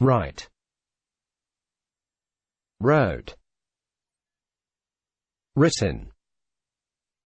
Right. Road. Written.